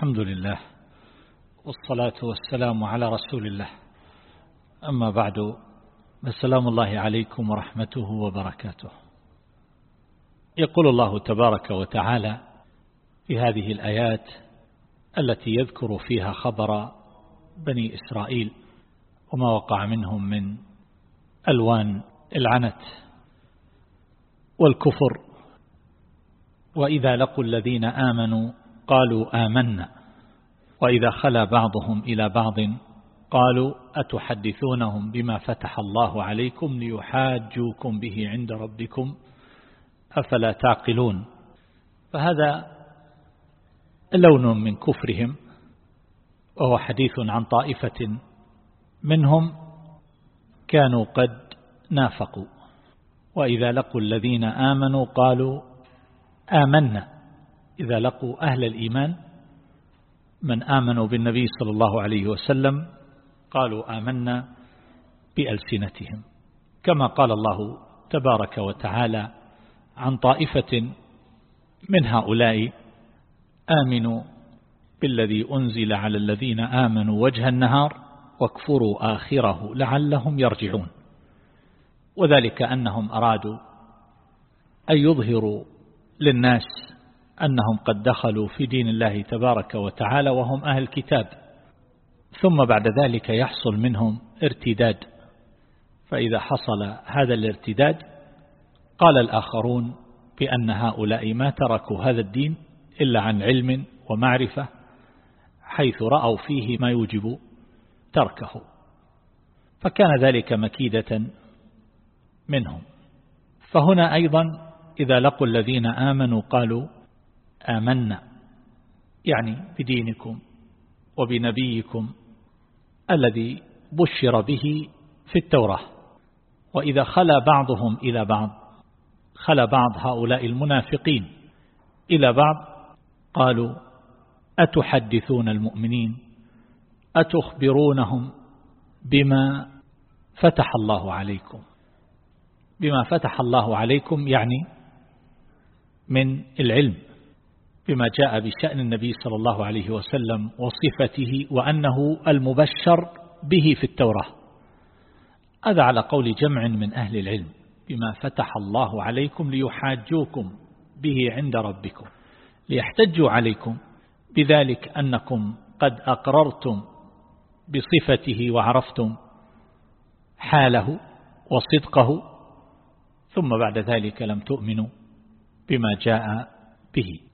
الحمد لله والصلاة والسلام على رسول الله. أما بعد فسلام الله عليكم ورحمته وبركاته. يقول الله تبارك وتعالى في هذه الآيات التي يذكر فيها خبر بني إسرائيل وما وقع منهم من ألوان العنت والكفر. وإذا لقوا الذين آمنوا قالوا آمنا. وإذا خلا بعضهم إلى بعض قالوا أتحدثونهم بما فتح الله عليكم ليحاجوكم به عند ربكم أفلا تعقلون؟ فهذا لون من كفرهم وهو حديث عن طائفة منهم كانوا قد نافقوا. وإذا لقوا الذين آمنوا قالوا آمنا. إذا لقوا أهل الإيمان من آمنوا بالنبي صلى الله عليه وسلم قالوا آمنا بألسنتهم. كما قال الله تبارك وتعالى عن طائفة من هؤلاء آمنوا بالذي أنزل على الذين آمنوا وجه النهار واكفروا آخره لعلهم يرجعون. وذلك أنهم أرادوا أن يظهروا للناس أنهم قد دخلوا في دين الله تبارك وتعالى وهم أهل الكتاب ثم بعد ذلك يحصل منهم ارتداد. فإذا حصل هذا الارتداد قال الآخرون بأن هؤلاء ما تركوا هذا الدين إلا عن علم ومعرفة حيث رأوا فيه ما يوجب تركه. فكان ذلك مكيدة منهم. فهنا أيضا إذا لقوا الذين آمنوا قالوا آمنا يعني بدينكم وبنبيكم الذي بشر به في التوراة. وإذا خلا بعضهم إلى بعض خلا بعض هؤلاء المنافقين إلى بعض قالوا أتحدثون المؤمنين؟ أتخبرونهم بما فتح الله عليكم؟ بما فتح الله عليكم يعني من العلم. بما جاء بشأن النبي صلى الله عليه وسلم وصفته وأنه المبشر به في التوراة. هذا على قول جمع من أهل العلم بما فتح الله عليكم ليحاجوكم به عند ربكم. ليحتجوا عليكم بذلك أنكم قد أقررتم بصفته وعرفتم حاله وصدقه ثم بعد ذلك لم تؤمنوا بما جاء به.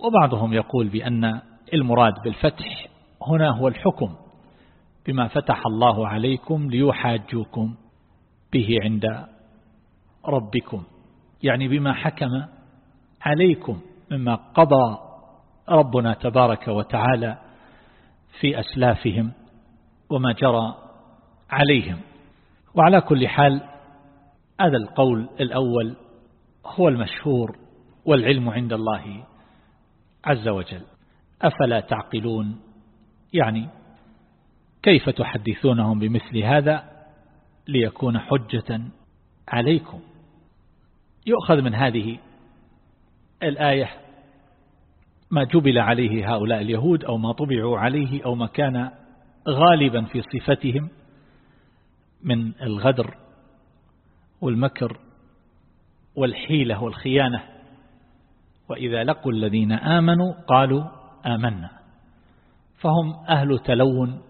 وبعضهم يقول بأن المراد بالفتح هنا هو الحكم بما فتح الله عليكم ليحاجوكم به عند ربكم. يعني بما حكم عليكم مما قضى ربنا تبارك وتعالى في أسلافهم وما جرى عليهم. وعلى كل حال هذا القول الأول هو المشهور والعلم عند الله عز وجل. أفلا تعقلون؟ يعني كيف تحدثونهم بمثل هذا ليكون حجة عليكم؟ يؤخذ من هذه الآية ما جبل عليه هؤلاء اليهود أو ما طبعوا عليه أو ما كان غالبا في صفتهم من الغدر والمكر والحيلة والخيانة. وإذا لقوا الذين آمنوا قالوا آمنا. فهم أهل تلون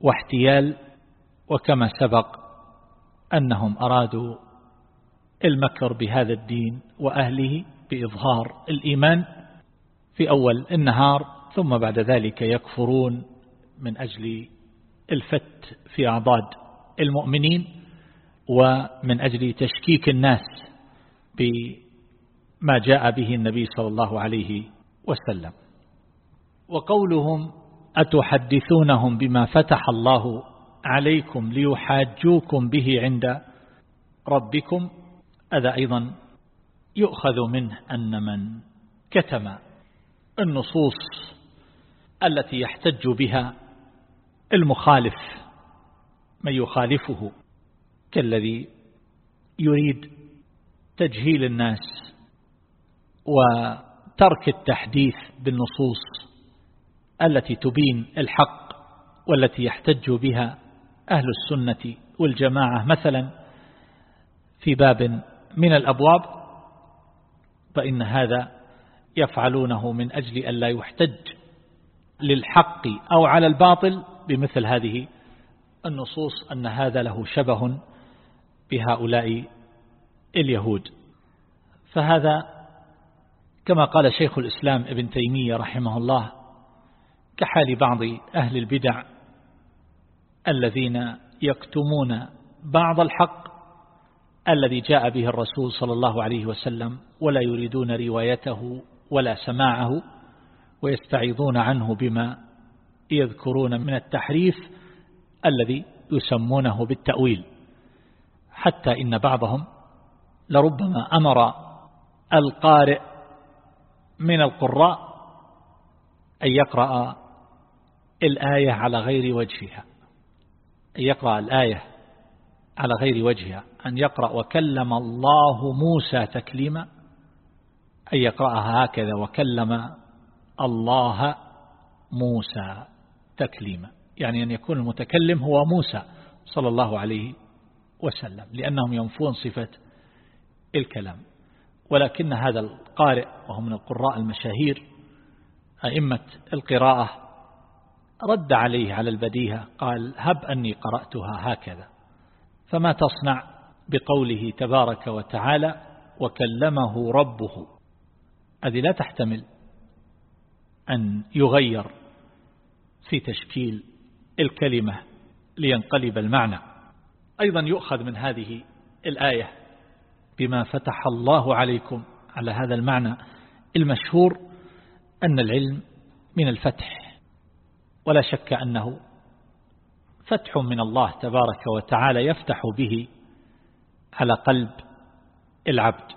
واحتيال وكما سبق أنهم أرادوا المكر بهذا الدين وأهله بإظهار الإيمان في أول النهار ثم بعد ذلك يكفرون من أجل الفت في أعضاد المؤمنين ومن أجل تشكيك الناس بما جاء به النبي صلى الله عليه وسلم. وقولهم أتحدثونهم بما فتح الله عليكم ليحاجوكم به عند ربكم؟ هذا أيضا يؤخذ منه أن من كتم النصوص التي يحتج بها المخالف من يخالفه كالذي يريد تجهيل الناس ترك التحديث بالنصوص التي تبين الحق والتي يحتج بها أهل السنة والجماعة. مثلا في باب من الأبواب فإن هذا يفعلونه من أجل أن لا يحتج للحق أو على الباطل بمثل هذه النصوص أن هذا له شبه بهؤلاء اليهود. فهذا كما قال شيخ الإسلام ابن تيمية رحمه الله كحال بعض أهل البدع الذين يكتمون بعض الحق الذي جاء به الرسول صلى الله عليه وسلم ولا يريدون روايته ولا سماعه ويستعيضون عنه بما يذكرون من التحريف الذي يسمونه بالتأويل. حتى إن بعضهم لربما أمر القارئ من القراء أن يقرأ الآية على غير وجهها. أن يقرأ الآية على غير وجهها. أن يقرأ وكلم الله موسى تكليما. أن يقرأها هكذا وكلم الله موسى تكليما. يعني أن يكون المتكلم هو موسى صلى الله عليه وسلم لأنهم ينفون صفة الكلام. ولكن هذا القارئ وهو من القراء المشاهير أئمة القراءة رد عليه على البديهة قال هب أني قرأتها هكذا فما تصنع بقوله تبارك وتعالى وكلمه ربه هذه لا تحتمل أن يغير في تشكيل الكلمة لينقلب المعنى. أيضا يؤخذ من هذه الآية بما فتح الله عليكم على هذا المعنى المشهور أن العلم من الفتح ولا شك أنه فتح من الله تبارك وتعالى يفتح به على قلب العبد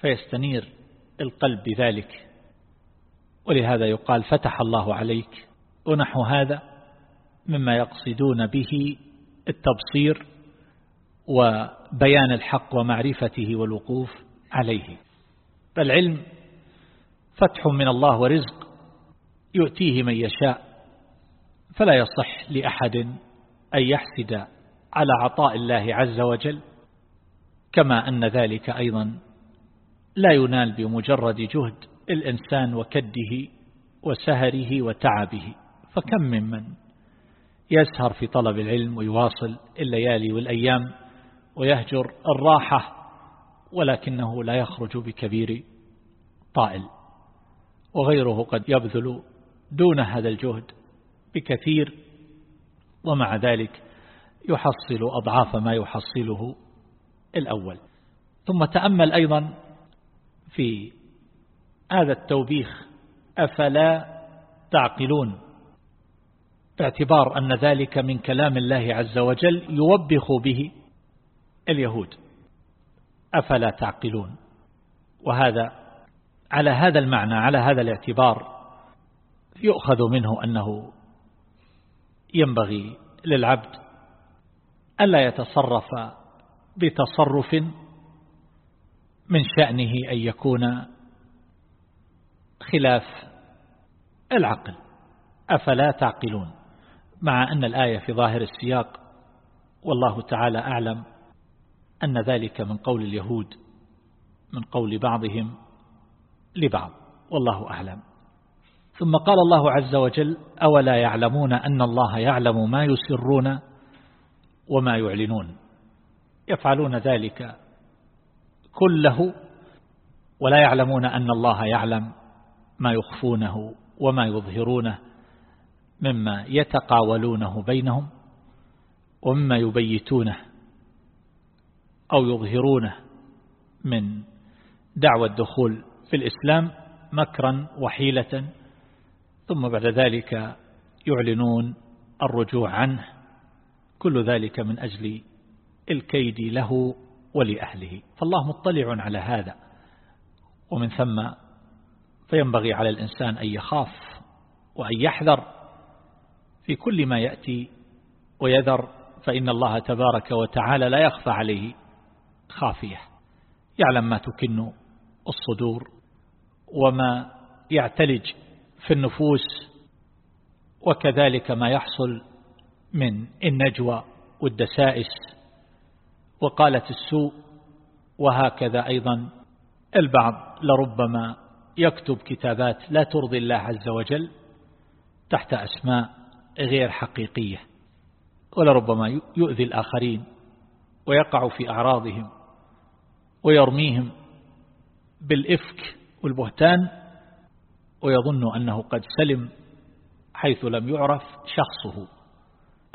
فيستنير القلب بذلك. ولهذا يقال فتح الله عليك ونحو هذا مما يقصدون به التبصير وبيان الحق ومعرفته والوقوف. عليه. فالعلم فتح من الله ورزق يؤتيه من يشاء فلا يصح لأحد أن يحسد على عطاء الله عز وجل. كما أن ذلك أيضا لا ينال بمجرد جهد الإنسان وكده وسهره وتعبه. فكم ممن يسهر في طلب العلم ويواصل الليالي والأيام ويهجر الراحة ولكنه لا يخرج بكبير طائل وغيره قد يبذل دون هذا الجهد بكثير ومع ذلك يحصل أضعاف ما يحصله الأول. ثم تأمل أيضا في هذا التوبيخ أفلا تعقلون؟ باعتبار أن ذلك من كلام الله عز وجل يوبخ به اليهود. أفلا تعقلون؟ وهذا على هذا المعنى على هذا الاعتبار يؤخذ منه أنه ينبغي للعبد ألا يتصرف بتصرف من شأنه أن يكون خلاف العقل. أفلا تعقلون؟ مع أن الآية في ظاهر السياق والله تعالى أعلم أن ذلك من قول اليهود من قول بعضهم لبعض والله أعلم. ثم قال الله عز وجل أولا يعلمون أن الله يعلم ما يسرون وما يعلنون. يفعلون ذلك كله ولا يعلمون أن الله يعلم ما يخفونه وما يظهرونه مما يتقاولونه بينهم ومما يبيتونه. أو يظهرونه من دعوى الدخول في الإسلام مكرا وحيلة ثم بعد ذلك يعلنون الرجوع عنه كل ذلك من أجل الكيد له ولأهله. فالله مطلع على هذا. ومن ثم فينبغي على الإنسان أن يخاف وأن يحذر في كل ما يأتي ويذر فإن الله تبارك وتعالى لا يخفى عليه خافية يعلم ما تكن الصدور وما يعتلج في النفوس وكذلك ما يحصل من النجوى والدسائس. وقالة السوء وهكذا أيضا البعض لربما يكتب كتابات لا ترضي الله عز وجل تحت أسماء غير حقيقية ولربما يؤذي الآخرين ويقع في أعراضهم. ويرميهم بالإفك والبهتان ويظن أنه قد سلم حيث لم يعرف شخصه.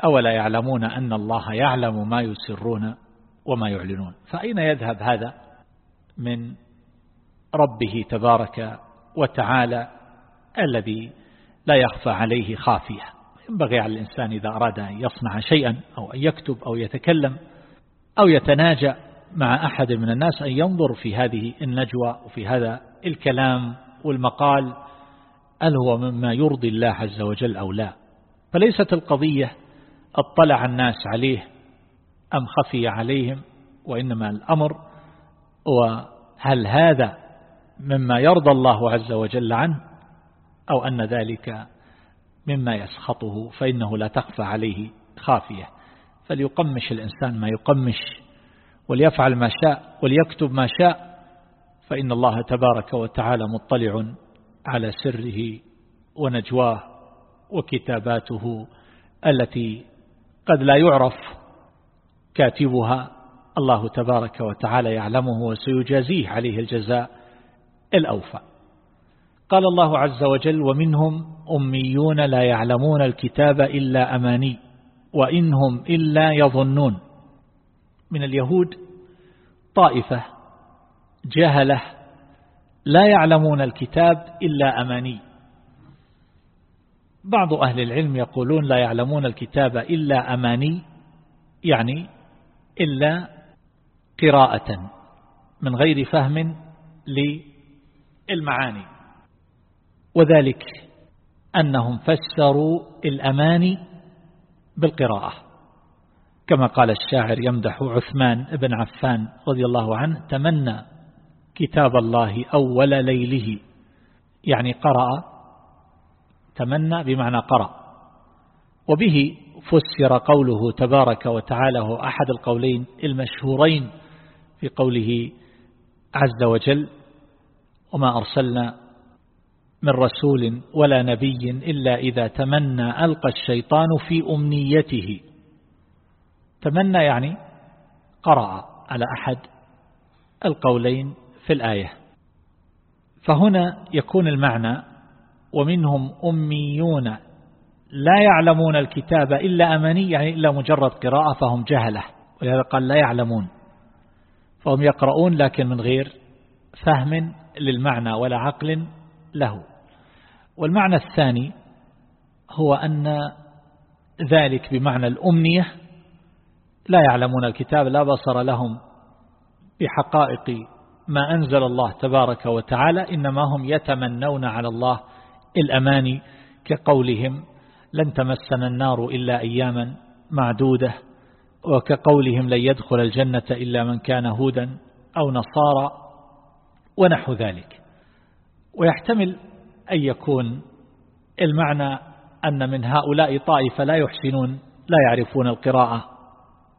أولا يعلمون أن الله يعلم ما يسرون وما يعلنون. فأين يذهب هذا؟ من ربه تبارك وتعالى الذي لا يخفى عليه خافية. ينبغي على الإنسان إذا أراد أن يصنع شيئا أو أن يكتب أو يتكلم أو يتناجى مع أحد من الناس أن ينظر في هذه النجوى وفي هذا الكلام والمقال هل هو مما يرضي الله عز وجل أو لا؟ فليست القضية اطلع الناس عليه أم خفي عليهم وإنما الأمر وهل هذا مما يرضى الله عز وجل عنه أو أن ذلك مما يسخطه فإنه لا تخفى عليه خافية. فليقمش الإنسان ما يقمش وليفعل ما شاء وليكتب ما شاء فإن الله تبارك وتعالى مطلع على سره ونجواه وكتاباته التي قد لا يعرف كاتبها. الله تبارك وتعالى يعلمه وسيجازيه عليه الجزاء الأوفى. قال الله عز وجل ومنهم أميون لا يعلمون الكتاب إلا أماني وإنهم إلا يظنون من اليهود طائفة جهلة لا يعلمون الكتاب إلا أماني. بعض أهل العلم يقولون لا يعلمون الكتاب إلا أماني يعني إلا قراءة من غير فهم للمعاني. وذلك أنهم فسروا الأماني بالقراءة. كما قال الشاعر يمدح عثمان بن عفان رضي الله عنه تمنى كتاب الله أول ليله. يعني قرأ تمنى بمعنى قرأ. وبه فسر قوله تبارك وتعالى هو أحد القولين المشهورين في قوله عز وجل وما أرسلنا من رسول ولا نبي إلا إذا تمنى ألقى الشيطان في أمنيته. تمنى يعني قرأ على أحد القولين في الآية. فهنا يكون المعنى ومنهم أميون لا يعلمون الكتاب إلا أماني يعني إلا مجرد قراءة فهم جهلة ولهذا قال لا يعلمون. فهم يقرؤون لكن من غير فهم للمعنى ولا عقل له. والمعنى الثاني هو أن ذلك بمعنى الأمنية لا يعلمون الكتاب لا بصر لهم بحقائق ما أنزل الله تبارك وتعالى إنما هم يتمنون على الله الأماني كقولهم. لن تمسنا النار إلا أياما معدودة وكقولهم لن يدخل الجنة إلا من كان هودا أو نصارى ونحو ذلك. ويحتمل أن يكون المعنى أن من هؤلاء طائفة لا يحسنون لا يعرفون القراءة.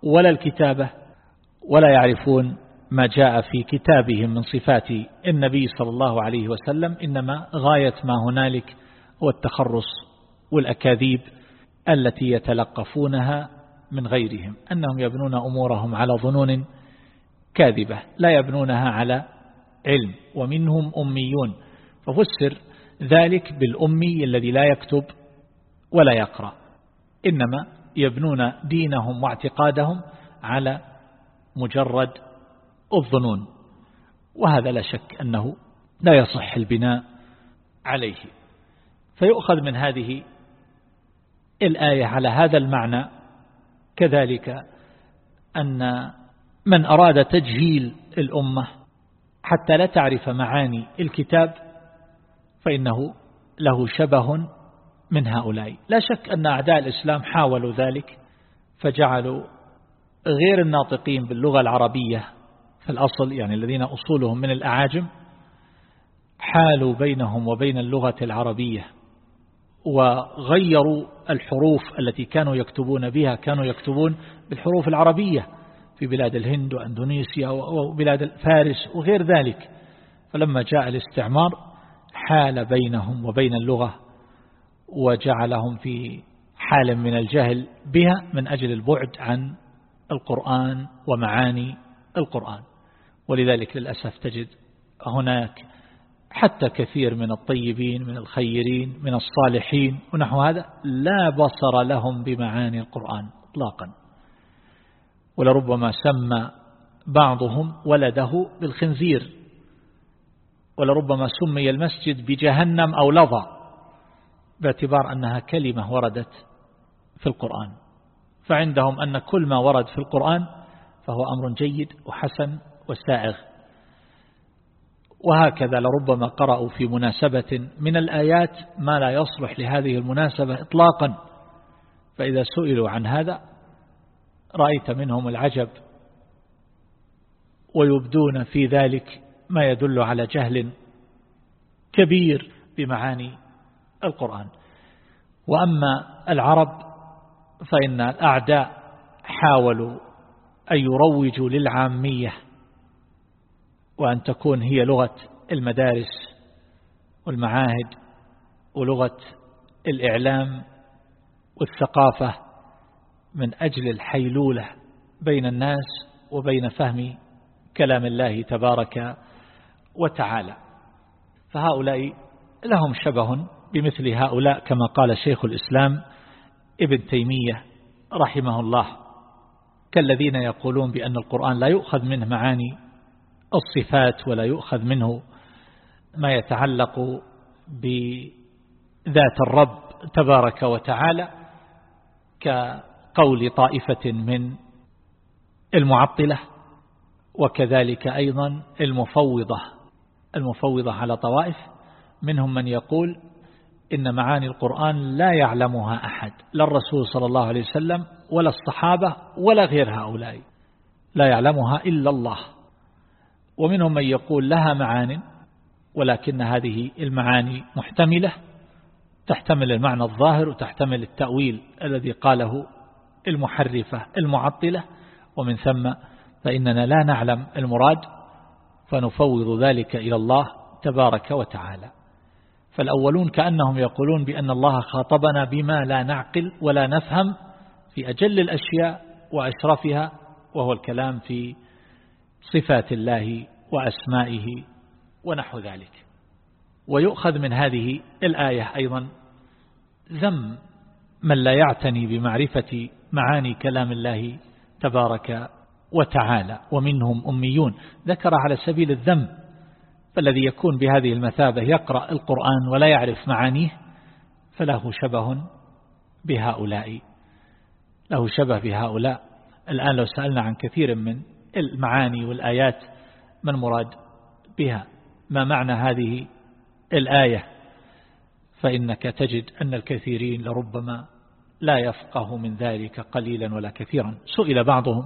ولا الكتابة ولا يعرفون ما جاء في كتابهم من صفات النبي صلى الله عليه وسلم إنما غاية ما هنالك هو التخرص والأكاذيب التي يتلقفونها من غيرهم أنهم يبنون أمورهم على ظنون كاذبة لا يبنونها على علم ومنهم أميون. ففسر ذلك بالأمي الذي لا يكتب ولا يقرأ إنما يبنون دينهم واعتقادهم على مجرد الظنون. وهذا لا شك أنه لا يصح البناء عليه. فيؤخذ من هذه الآية على هذا المعنى كذلك أن من أراد تجهيل الأمة حتى لا تعرف معاني الكتاب فإنه له شبه من هؤلاء. لا شك أن أعداء الإسلام حاولوا ذلك فجعلوا غير الناطقين باللغة العربية في الأصل يعني الذين أصولهم من الأعاجم حالوا بينهم وبين اللغة العربية وغيروا الحروف التي كانوا يكتبون بها كانوا يكتبون بالحروف العربية في بلاد الهند وأندونيسيا وبلاد فارس وغير ذلك. فلما جاء الاستعمار حال بينهم وبين اللغة وجعلهم في حال من الجهل بها من أجل البعد عن القرآن ومعاني القرآن. ولذلك للأسف تجد هناك حتى كثير من الطيبين من الخيرين من الصالحين ونحو هذا لا بصر لهم بمعاني القرآن اطلاقا. ولربما سمى بعضهم ولده بالخنزير. ولربما سمي المسجد بجهنم أو لظى. باعتبار أنها كلمة وردت في القرآن. فعندهم أن كل ما ورد في القرآن فهو أمر جيد وحسن وسائغ. وهكذا لربما قرأوا في مناسبة من الآيات ما لا يصلح لهذه المناسبة إطلاقا. فإذا سئلوا عن هذا رأيت منهم العجب ويبدون في ذلك ما يدل على جهل كبير بمعاني القرآن. وأما العرب فإن الأعداء حاولوا أن يروجوا للعامية وأن تكون هي لغة المدارس والمعاهد ولغة الإعلام والثقافة من أجل الحيلولة بين الناس وبين فهم كلام الله تبارك وتعالى. فهؤلاء لهم شبه بمثل هؤلاء كما قال شيخ الإسلام ابن تيمية رحمه الله كالذين يقولون بأن القرآن لا يؤخذ منه معاني الصفات ولا يؤخذ منه ما يتعلق بذات الرب تبارك وتعالى كقول طائفة من المعطلة وكذلك أيضا المفوضة المفوضة على طوائف منهم من يقول إن معاني القرآن لا يعلمها أحد لا الرسول صلى الله عليه وسلم ولا الصحابة ولا غير هؤلاء لا يعلمها إلا الله. ومنهم من يقول لها معان ولكن هذه المعاني محتملة تحتمل المعنى الظاهر وتحتمل التأويل الذي قاله المحرفة المعطلة. ومن ثم فإننا لا نعلم المراد فنفوض ذلك إلى الله تبارك وتعالى. فالأولون كأنهم يقولون بأن الله خاطبنا بما لا نعقل ولا نفهم في أجل الأشياء وأشرفها وهو الكلام في صفات الله وأسمائه ونحو ذلك. ويؤخذ من هذه الآية أيضا ذم من لا يعتني بمعرفة معاني كلام الله تبارك وتعالى ومنهم أميون. ذكر على سبيل الذم فالذي يكون بهذه المثابة يقرأ القرآن ولا يعرف معانيه فله شبه بهؤلاء. له شبه بهؤلاء. الآن لو سألنا عن كثير من المعاني والآيات ما المراد بها؟ ما معنى هذه الآية؟ فإنك تجد أن الكثيرين لربما لا يفقه من ذلك قليلا ولا كثيرا. سئل بعضهم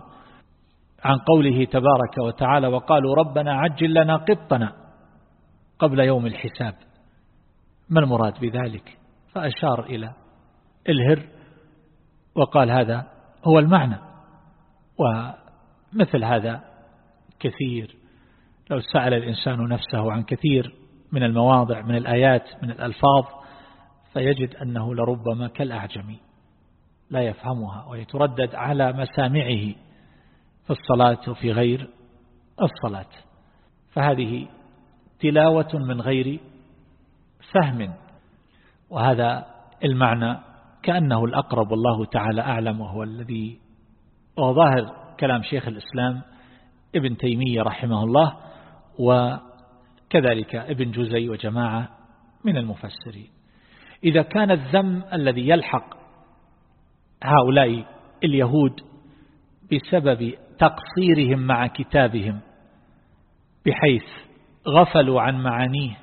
عن قوله تبارك وتعالى وقالوا ربنا عجل لنا قطنا. قبل يوم الحساب. ما المراد بذلك؟ فأشار إلى الهر وقال هذا هو المعنى. ومثل هذا كثير. لو سأل الإنسان نفسه عن كثير من المواضع من الآيات من الألفاظ فيجد أنه لربما كالأعجمي. لا يفهمها ويتردد على مسامعه في الصلاة وفي غير الصلاة. فهذه تلاوة من غير فهم. وهذا المعنى كأنه الأقرب والله تعالى أعلم وهو الذي وظاهر كلام شيخ الإسلام ابن تيمية رحمه الله وكذلك ابن جزي وجماعة من المفسرين. إذا كان الذم الذي يلحق هؤلاء اليهود بسبب تقصيرهم مع كتابهم بحيث غفلوا عن معانيه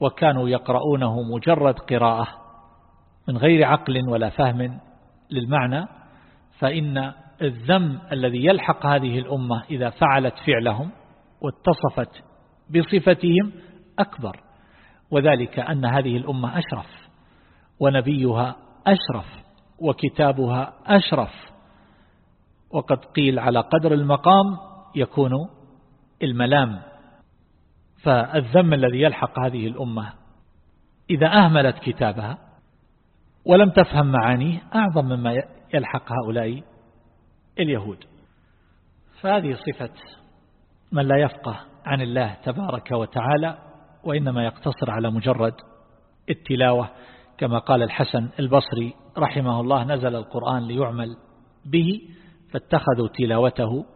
وكانوا يقرؤونه مجرد قراءة من غير عقل ولا فهم للمعنى فإن الذم الذي يلحق هذه الأمة إذا فعلت فعلهم واتصفت بصفتهم أكبر وذلك أن هذه الأمة أشرف ونبيها أشرف وكتابها أشرف وقد قيل على قدر المقام يكون الملام. فالذم الذي يلحق هذه الأمة إذا أهملت كتابها ولم تفهم معانيه أعظم مما يلحق هؤلاء اليهود. فهذه صفة من لا يفقه عن الله تبارك وتعالى وإنما يقتصر على مجرد التلاوة. كما قال الحسن البصري رحمه الله نزل القرآن ليعمل به فاتخذوا تلاوته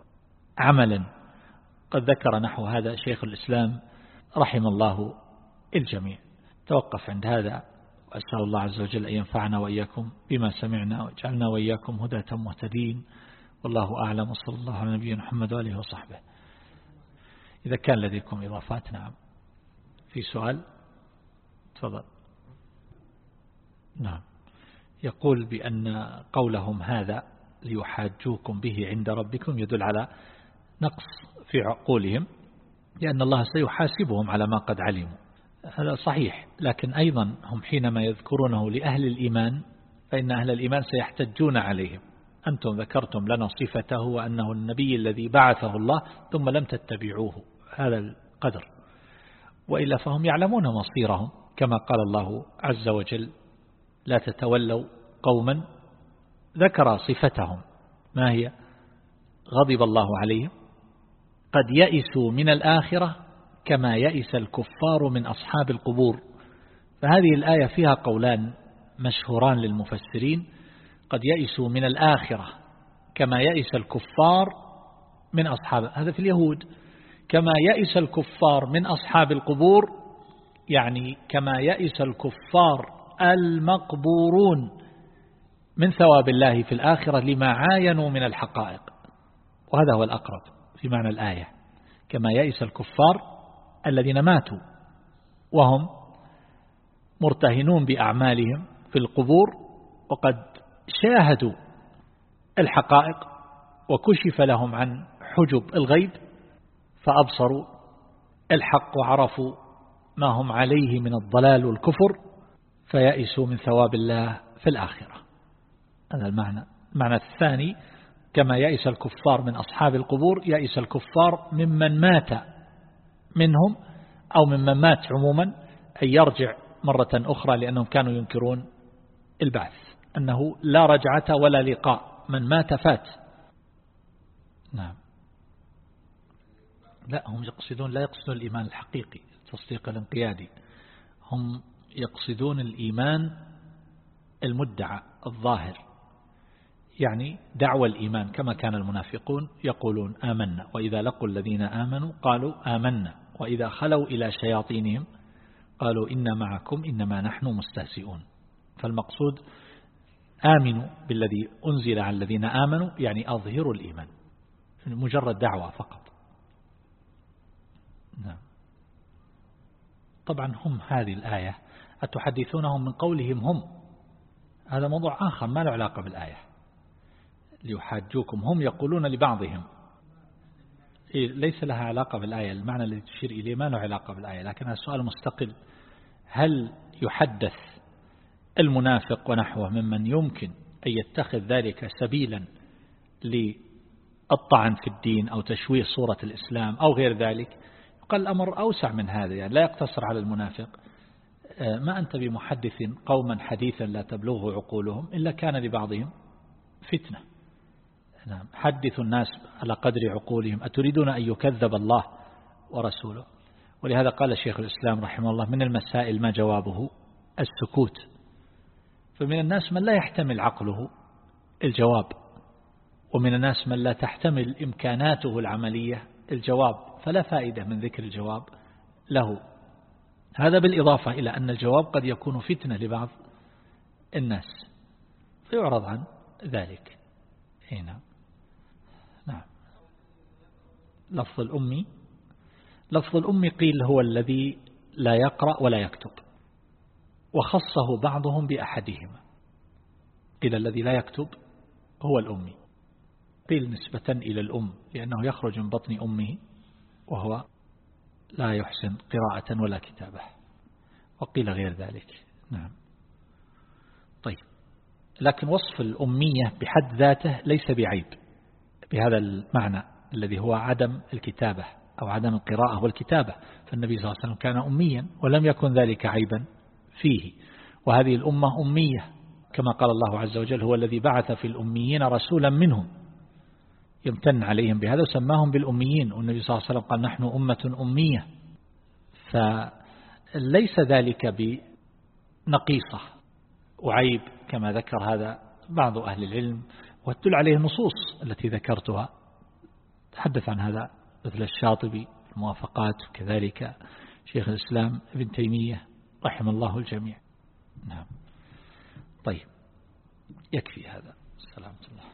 عملا. قد ذكر نحو هذا شيخ الإسلام رحم الله الجميع. توقف عند هذا وأسأل الله عز وجل أن ينفعنا وإياكم بما سمعنا وجعلنا وإياكم هداة مهتدين. والله أعلم وصلى الله على نبينا محمد وآله وصحبه. إذا كان لديكم إضافات نعم. في سؤال؟ تفضل. نعم. يقول بأن قولهم هذا ليحاجوكم به عند ربكم يدل على نقص في عقولهم. لأن الله سيحاسبهم على ما قد علموا. هذا صحيح لكن أيضا هم حينما يذكرونه لأهل الإيمان فإن أهل الإيمان سيحتجون عليهم. أنتم ذكرتم لنا صفته وأنه النبي الذي بعثه الله ثم لم تتبعوه. هذا القدر. وإلا فهم يعلمون مصيرهم. كما قال الله عز وجل لا تتولوا قوما. ذكر صفتهم. ما هي؟ غضب الله عليهم. قد يئسوا من الآخرة كما يئس الكفار من أصحاب القبور. فهذه الآية فيها قولان مشهوران للمفسرين. قد يئسوا من الآخرة كما يئس الكفار من أصحاب هذا في اليهود. كما يئس الكفار من أصحاب القبور يعني كما يئس الكفار المقبورون من ثواب الله في الآخرة لما عاينوا من الحقائق. وهذا هو الأقرب. في معنى الآية كما يئس الكفار الذين ماتوا وهم مرتهنون بأعمالهم في القبور وقد شاهدوا الحقائق وكشف لهم عن حجب الغيب فأبصروا الحق وعرفوا ما هم عليه من الضلال والكفر فيأسوا من ثواب الله في الآخرة. هذا المعنى المعنى الثاني كما يأس الكفار من أصحاب القبور يأس الكفار ممن مات منهم أو ممن مات عموما أن يرجع مرة أخرى لأنهم كانوا ينكرون البعث أنه لا رجعة ولا لقاء من مات فات. نعم. لا هم يقصدون لا يقصدون الإيمان الحقيقي التصديق الانقيادي. هم يقصدون الإيمان المدعى الظاهر. يعني دعوى الإيمان كما كان المنافقون يقولون آمنا وإذا لقوا الذين آمنوا قالوا آمنا وإذا خلوا إلى شياطينهم قالوا إن معكم إنما نحن مستهزئون. فالمقصود آمنوا بالذي أنزل على الذين آمنوا يعني أظهروا الإيمان مجرد دعوة فقط. نعم. طبعا هم هذه الآية أتحدثونهم من قولهم هم؟ هذا موضوع آخر ما له علاقة بالآية. ليحاجوكم. هم يقولون لبعضهم. إيه، ليس لها علاقة بالآية. المعنى الذي تشير إليه ما له علاقة بالآية لكن هذا سؤال مستقل. هل يحدث المنافق ونحوه ممن يمكن أن يتخذ ذلك سبيلا للطعن في الدين أو تشويه صورة الإسلام أو غير ذلك؟ قال الأمر أوسع من هذا يعني لا يقتصر على المنافق. آه، ما أنت بمحدث قوما حديثا لا تبلغه عقولهم إلا كان لبعضهم فتنة. نعم. حدثوا الناس على قدر عقولهم. أتريدون أن يكذب الله ورسوله؟ ولهذا قال شيخ الإسلام رحمه الله من المسائل ما جوابه؟ السكوت. فمن الناس من لا يحتمل عقله الجواب. ومن الناس من لا تحتمل إمكاناته العملية الجواب. فلا فائدة من ذكر الجواب له. هذا بالإضافة إلى أن الجواب قد يكون فتنة لبعض الناس. فيعرض عن ذلك. هنا لفظ الأمي لفظ الأمي قيل هو الذي لا يقرأ ولا يكتب وخصه بعضهم بأحدهما قيل الذي لا يكتب هو الأمي قيل نسبة إلى الأم لأنه يخرج من بطن أمه وهو لا يحسن قراءة ولا كتابة وقيل غير ذلك. نعم. طيب. لكن وصف الأمية بحد ذاته ليس بعيب بهذا المعنى. الذي هو عدم الكتابة أو عدم القراءة والكتابة. فالنبي صلى الله عليه وسلم كان أميا ولم يكن ذلك عيبا فيه. وهذه الأمة أمية كما قال الله عز وجل هو الذي بعث في الأميين رسولا منهم. يمتن عليهم بهذا وسماهم بالأميين. والنبي صلى الله عليه وسلم قال نحن أمة أمية. فليس ذلك بنقيصة وعيب كما ذكر هذا بعض أهل العلم. وتدل عليه النصوص التي ذكرتها. تحدث عن هذا مثل الشاطبي الموافقات وكذلك شيخ الإسلام ابن تيمية رحم الله الجميع. نعم. طيب. يكفي هذا. السلام الله.